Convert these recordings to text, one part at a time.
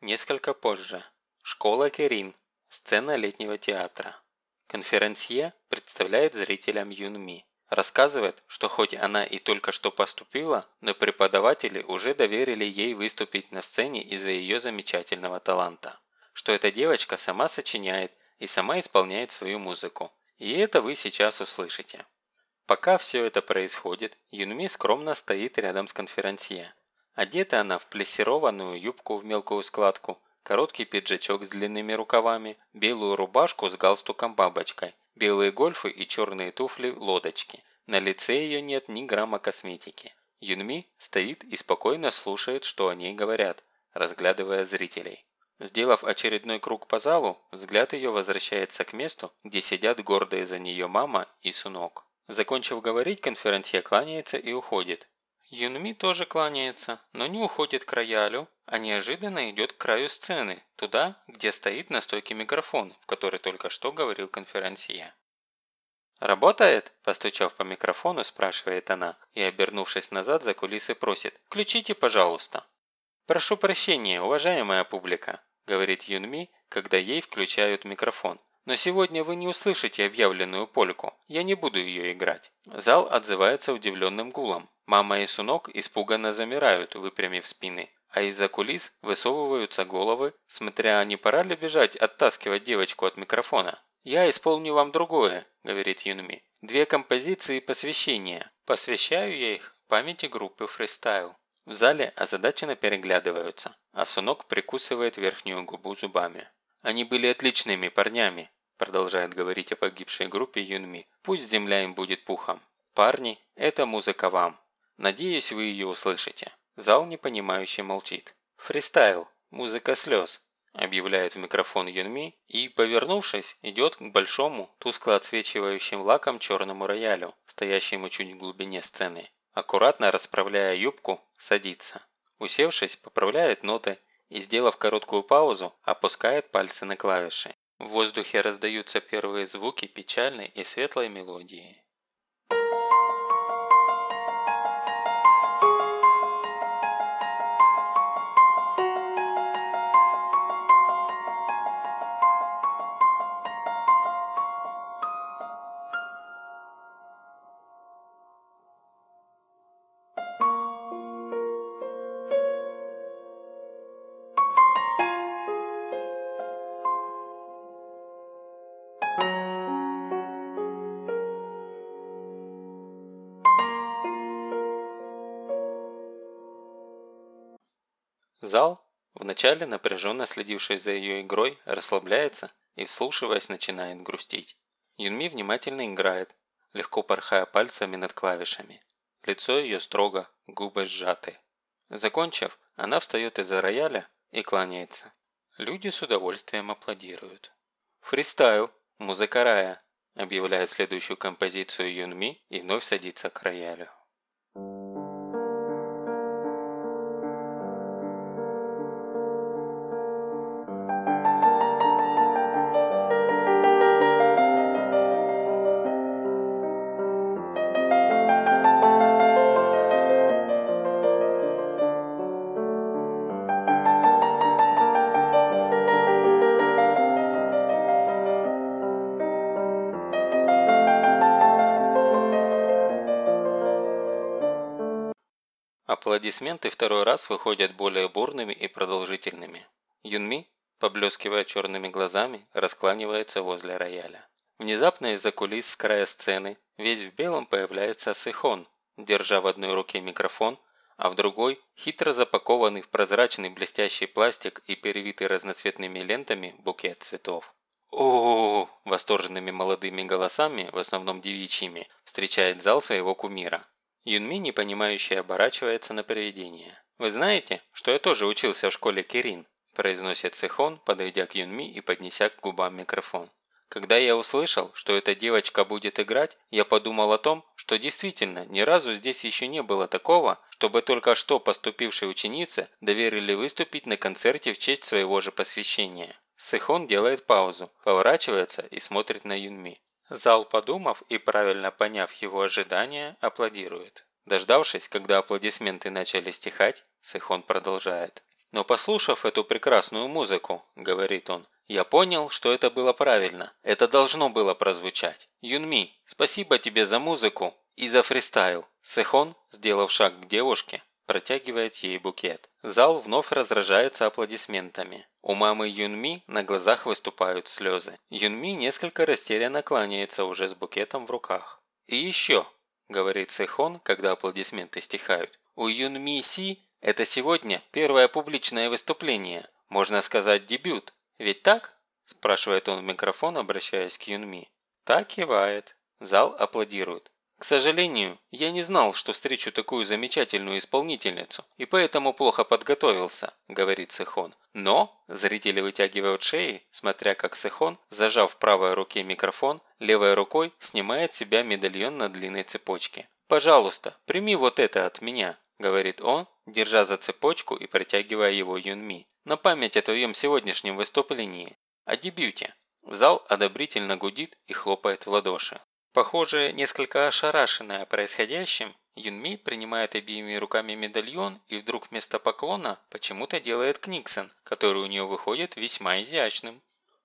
Несколько позже. Школа Керин. Сцена летнего театра. Конферансье представляет зрителям Юнми. Рассказывает, что хоть она и только что поступила, но преподаватели уже доверили ей выступить на сцене из-за ее замечательного таланта. Что эта девочка сама сочиняет и сама исполняет свою музыку. И это вы сейчас услышите. Пока все это происходит, Юнми скромно стоит рядом с конферансье. Одета она в плессированную юбку в мелкую складку, короткий пиджачок с длинными рукавами, белую рубашку с галстуком-бабочкой белые гольфы и черные туфли-лодочки. На лице ее нет ни грамма косметики. Юнми стоит и спокойно слушает, что о ней говорят, разглядывая зрителей. Сделав очередной круг по залу, взгляд ее возвращается к месту, где сидят гордые за нее мама и сунок. Закончив говорить, конференция кланяется и уходит. Юнми тоже кланяется, но не уходит к роялю, а неожиданно идет к краю сцены, туда, где стоит на стойке микрофон, в который только что говорил конферансье. «Работает?» – постучав по микрофону, спрашивает она и, обернувшись назад за кулисы, просит «Включите, пожалуйста». «Прошу прощения, уважаемая публика», – говорит Юнми, когда ей включают микрофон. «Но сегодня вы не услышите объявленную польку, я не буду ее играть». Зал отзывается удивленным гулом. Мама и Сунок испуганно замирают, выпрямив спины, а из-за кулис высовываются головы, смотря, не пора ли бежать оттаскивать девочку от микрофона. «Я исполню вам другое», – говорит Юнми. «Две композиции посвящения. Посвящаю я их памяти группы фристайл». В зале озадаченно переглядываются, а Сунок прикусывает верхнюю губу зубами. «Они были отличными парнями», – продолжает говорить о погибшей группе Юнми. «Пусть земля им будет пухом. Парни, это музыка вам. Надеюсь, вы ее услышите». Зал непонимающе молчит. «Фристайл. Музыка слез», – объявляет в микрофон Юнми и, повернувшись, идет к большому, тускло отсвечивающим лаком черному роялю, стоящему чуть в глубине сцены. Аккуратно расправляя юбку, садится. Усевшись, поправляет ноты и, сделав короткую паузу, опускает пальцы на клавиши. В воздухе раздаются первые звуки печальной и светлой мелодии. Зал, вначале напряженно следивший за ее игрой, расслабляется и, вслушиваясь, начинает грустить. Юнми внимательно играет, легко порхая пальцами над клавишами. Лицо ее строго, губы сжаты. Закончив, она встает из-за рояля и кланяется. Люди с удовольствием аплодируют. «Фристайл! Музыка рая!» объявляет следующую композицию Юнми и вновь садится к роялю. Аплодисменты второй раз выходят более бурными и продолжительными. Юнми, поблескивая черными глазами, раскланивается возле рояля. Внезапно из-за кулис с края сцены весь в белом появляется Сихон, держа в одной руке микрофон, а в другой – хитро запакованный в прозрачный блестящий пластик и перевитый разноцветными лентами букет цветов. о, восторженными молодыми голосами, в основном девичьими, встречает зал своего кумира. Юнми, непонимающе оборачивается на привидение. «Вы знаете, что я тоже учился в школе Кирин?» произносит Сихон, подойдя к Юнми и поднеся к губам микрофон. Когда я услышал, что эта девочка будет играть, я подумал о том, что действительно ни разу здесь еще не было такого, чтобы только что поступившей ученице доверили выступить на концерте в честь своего же посвящения. Сихон делает паузу, поворачивается и смотрит на Юнми. Зал, подумав и правильно поняв его ожидания, аплодирует. Дождавшись, когда аплодисменты начали стихать, Сэхон продолжает. «Но послушав эту прекрасную музыку», – говорит он, – «я понял, что это было правильно. Это должно было прозвучать. Юнми, спасибо тебе за музыку и за фристайл». Сэхон, сделав шаг к девушке, протягивает ей букет. Зал вновь разражается аплодисментами. У мамы Юнми на глазах выступают слезы. Юнми несколько растерянно кланяется уже с букетом в руках. «И еще», – говорит Сэхон, когда аплодисменты стихают, – «у Юнми Си это сегодня первое публичное выступление, можно сказать дебют. Ведь так?» – спрашивает он в микрофон, обращаясь к Юнми. Так кивает. Зал аплодирует. К сожалению, я не знал, что встречу такую замечательную исполнительницу, и поэтому плохо подготовился, говорит Сехон. Но, зрители вытягивают шеи, смотря как Сехон, зажав в правой руке микрофон, левой рукой снимает с себя медальон на длинной цепочке. «Пожалуйста, прими вот это от меня», – говорит он, держа за цепочку и протягивая его Юнми. «На память о твоем сегодняшнем выступлении. О дебюте». Зал одобрительно гудит и хлопает в ладоши. Похоже, несколько ошарашенная происходящим, Юнми принимает обеими руками медальон и вдруг вместо поклона почему-то делает книксон, который у нее выходит весьма изящным.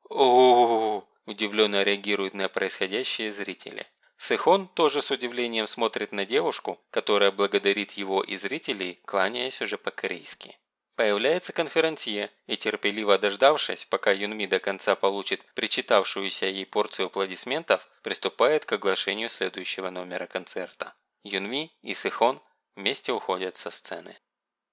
о удивленно реагируют на происходящее зрители. Сэхон тоже с удивлением смотрит на девушку, которая благодарит его и зрителей, кланяясь уже по-корейски. Появляется конферансье и, терпеливо дождавшись, пока Юнми до конца получит причитавшуюся ей порцию аплодисментов, приступает к оглашению следующего номера концерта. Юнми и Сэхон вместе уходят со сцены.